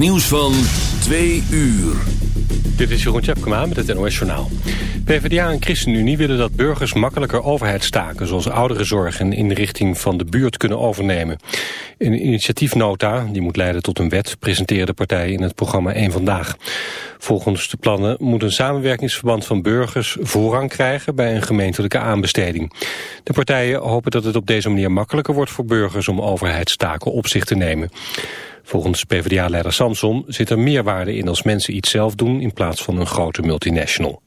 nieuws van 2 uur. Dit is Jeroen Tjepkema met het NOS Journaal. PvdA en ChristenUnie willen dat burgers makkelijker overheidstaken... zoals ouderenzorg en inrichting van de buurt kunnen overnemen. Een initiatiefnota, die moet leiden tot een wet... presenteerde de partijen in het programma 1 Vandaag. Volgens de plannen moet een samenwerkingsverband van burgers... voorrang krijgen bij een gemeentelijke aanbesteding. De partijen hopen dat het op deze manier makkelijker wordt voor burgers... om overheidstaken op zich te nemen. Volgens PvdA-leider Samson zit er meerwaarde in als mensen iets zelf doen in plaats van een grote multinational.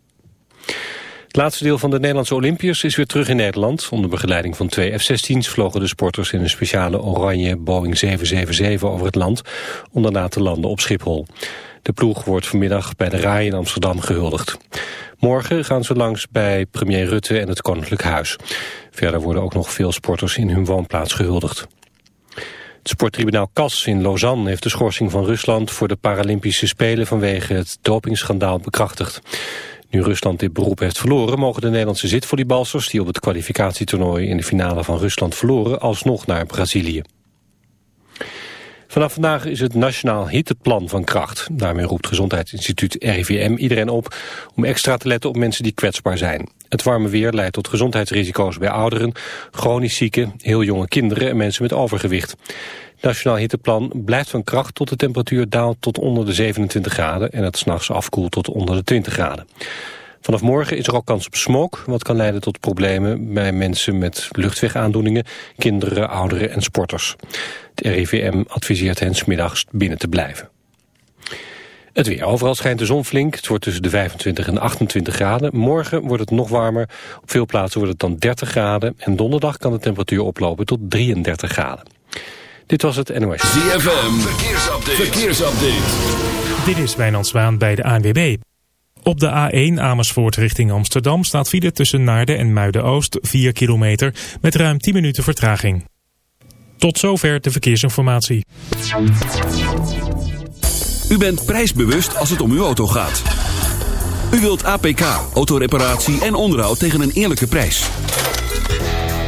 Het laatste deel van de Nederlandse Olympiërs is weer terug in Nederland. Onder begeleiding van twee F-16's vlogen de sporters in een speciale oranje Boeing 777 over het land, om daarna te landen op Schiphol. De ploeg wordt vanmiddag bij de RAI in Amsterdam gehuldigd. Morgen gaan ze langs bij premier Rutte en het Koninklijk Huis. Verder worden ook nog veel sporters in hun woonplaats gehuldigd. Het sporttribunaal CAS in Lausanne heeft de schorsing van Rusland voor de Paralympische Spelen vanwege het dopingschandaal bekrachtigd. Nu Rusland dit beroep heeft verloren, mogen de Nederlandse zitvolleybalsters die op het kwalificatietoernooi in de finale van Rusland verloren, alsnog naar Brazilië. Vanaf vandaag is het Nationaal Hitteplan van kracht. Daarmee roept Gezondheidsinstituut RIVM iedereen op om extra te letten op mensen die kwetsbaar zijn. Het warme weer leidt tot gezondheidsrisico's bij ouderen, chronisch zieken, heel jonge kinderen en mensen met overgewicht. Het Nationaal Hitteplan blijft van kracht tot de temperatuur daalt tot onder de 27 graden en het s'nachts afkoelt tot onder de 20 graden. Vanaf morgen is er ook kans op smog, wat kan leiden tot problemen bij mensen met luchtwegaandoeningen, kinderen, ouderen en sporters. Het RIVM adviseert hen smiddags binnen te blijven. Het weer. Overal schijnt de zon flink. Het wordt tussen de 25 en 28 graden. Morgen wordt het nog warmer. Op veel plaatsen wordt het dan 30 graden. En donderdag kan de temperatuur oplopen tot 33 graden. Dit was het NOS. ZFM. Verkeersupdate. Verkeersupdate. Dit is Wijnand Zwaan bij de ANWB. Op de A1 Amersfoort richting Amsterdam staat file tussen Naarden en Muiden-Oost 4 kilometer met ruim 10 minuten vertraging. Tot zover de verkeersinformatie. U bent prijsbewust als het om uw auto gaat. U wilt APK, autoreparatie en onderhoud tegen een eerlijke prijs.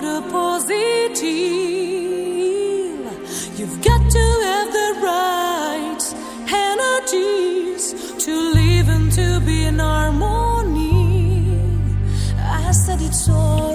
murder positive. You've got to have the right energies to live and to be in harmony. I said it's all.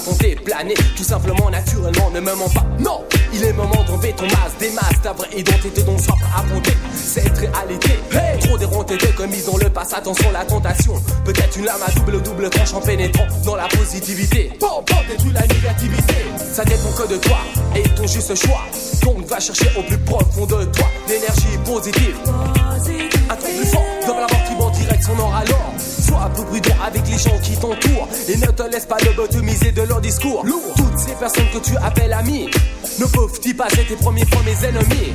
Tenter, planer, tout simplement, naturellement, ne me mens pas. Non, il est moment d'enlever ton masque, des masques, ta vraie identité dont soif à affronter cette réalité. Hey, trop déronté de commis dans le passé, attention la tentation. Peut-être une lame à double double tranche en pénétrant dans la positivité. Bon, bon, détruis la négativité. Ça dépend que de toi et ton juste choix. Donc va chercher au plus profond de toi l'énergie positive. Un truc plus fort, dans la mort qui va direct son or alors. Sois un peu prudent avec les gens qui t'entourent et ne te laisse pas lobotomiser de leur discours. Toutes ces personnes que tu appelles amis ne peuvent-ils pas être tes premiers fois mes ennemis?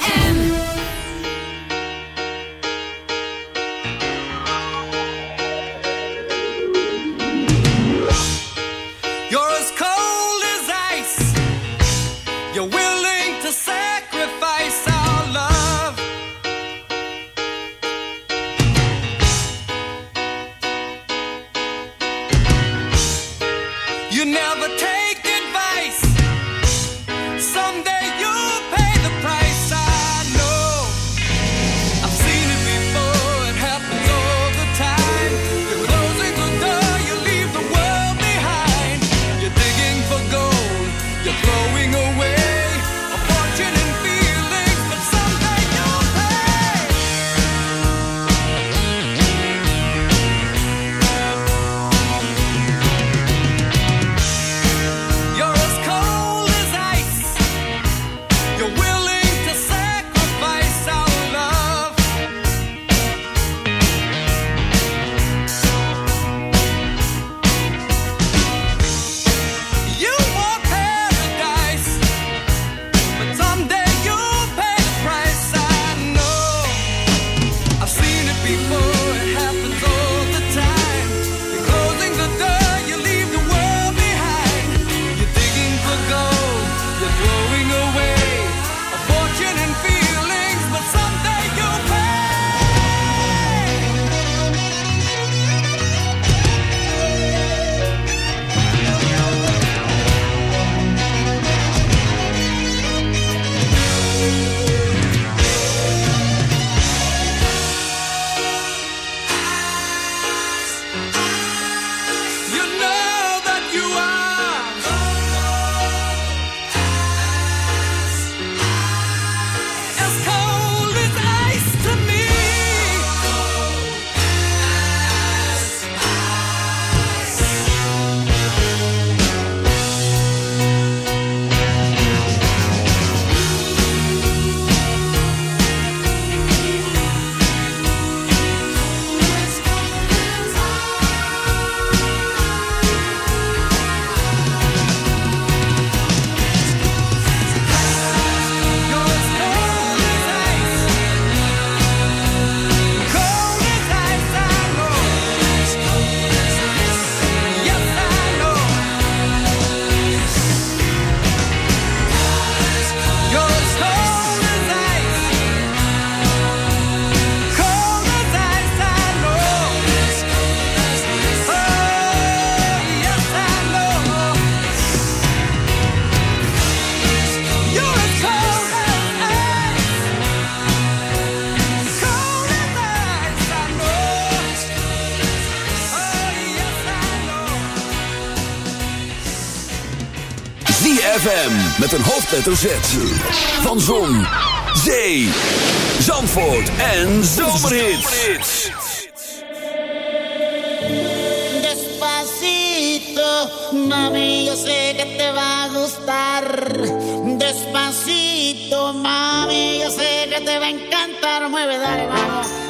away. Met een hoofdletter Z. Van Zon, Zee, Zandvoort en Zomerhits. Despacito, mami, yo sé que te va a gustar. Despacito, mami, yo sé que te va a encantar. Mueve, dale, vamos.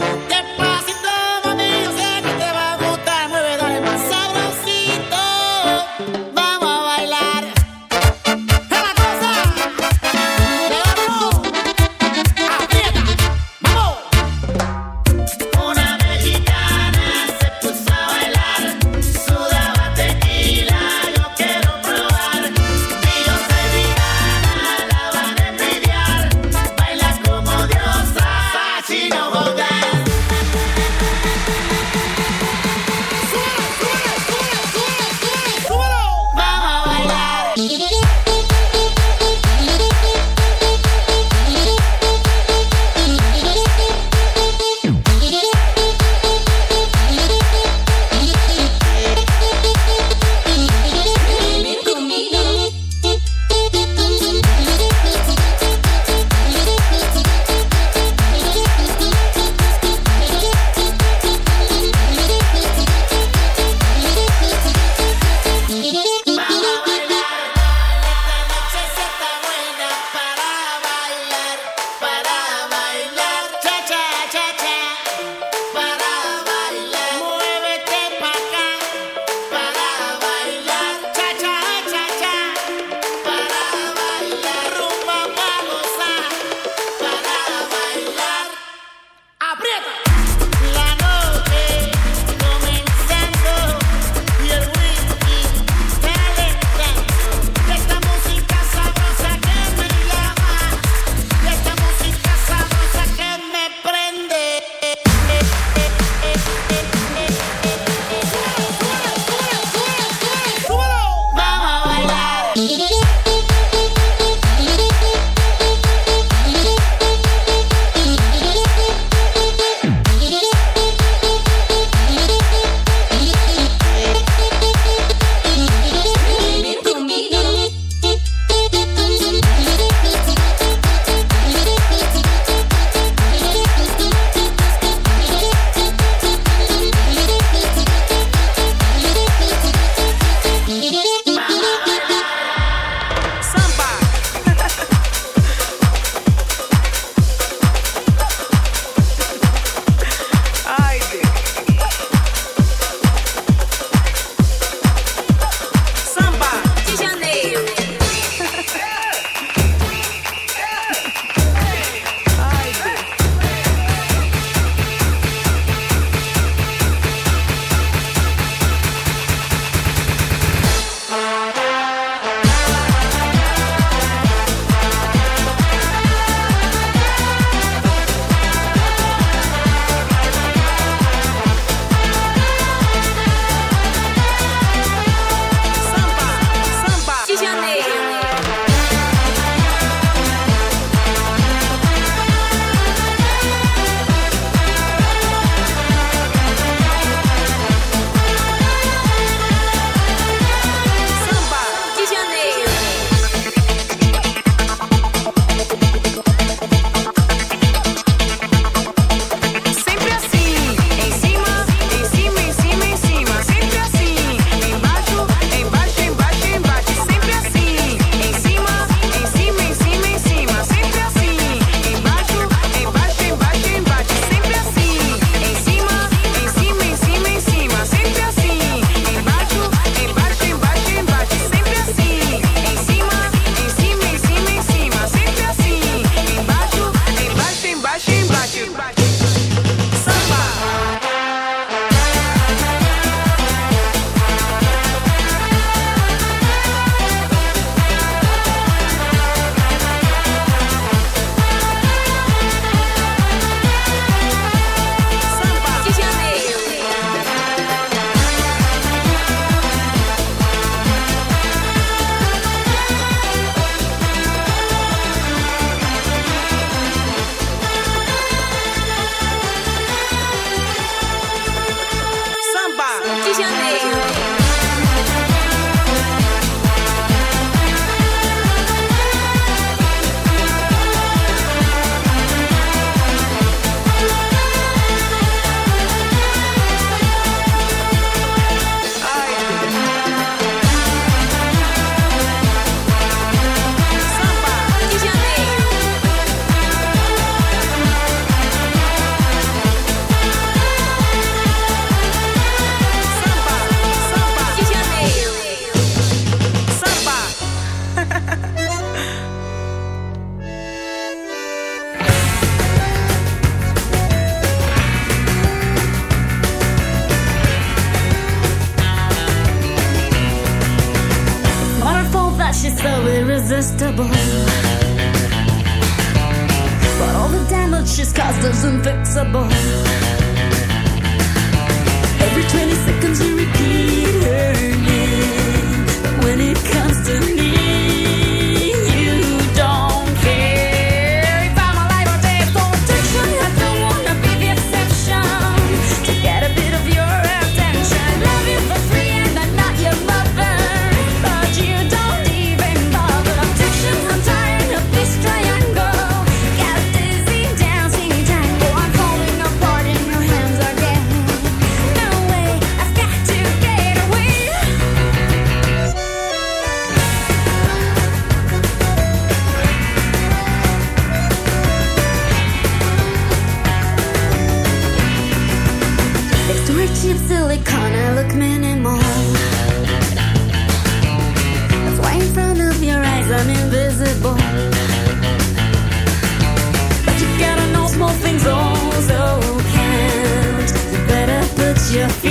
Yeah.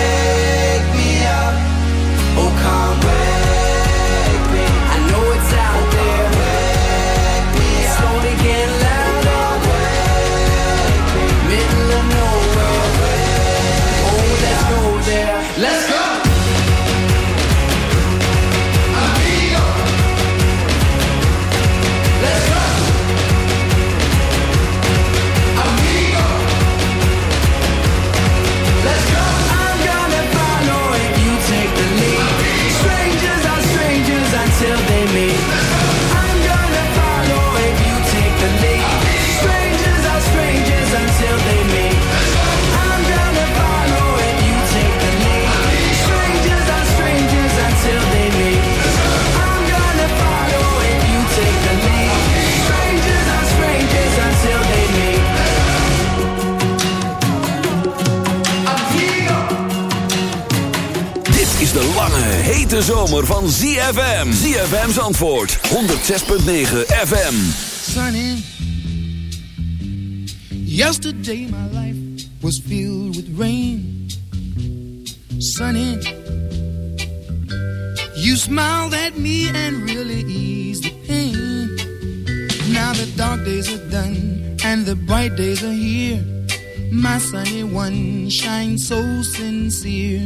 hete zomer van ZFM. ZFM's antwoord, 106.9 FM. Sunny. Yesterday my life was filled with rain. Sunny. You smiled at me and really eased the pain. Now the dark days are done and the bright days are here. My sunny one shines so sincere.